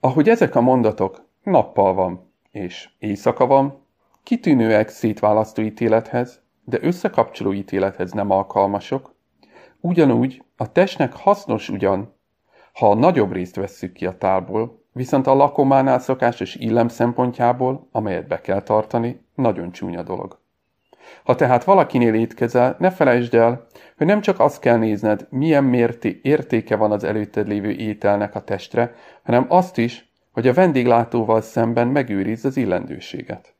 Ahogy ezek a mondatok nappal van és éjszaka van, kitűnőek szétválasztó ítélethez, de összekapcsoló ítélethez nem alkalmasok, ugyanúgy a testnek hasznos ugyan, ha a nagyobb részt vesszük ki a tálból, viszont a lakománál szokásos illem szempontjából, amelyet be kell tartani, nagyon csúnya dolog. Ha tehát valakinél étkezel, ne felejtsd el, hogy nem csak azt kell nézned, milyen mérti értéke van az előtted lévő ételnek a testre, hanem azt is, hogy a vendéglátóval szemben megőrizz az illendőséget.